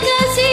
bisa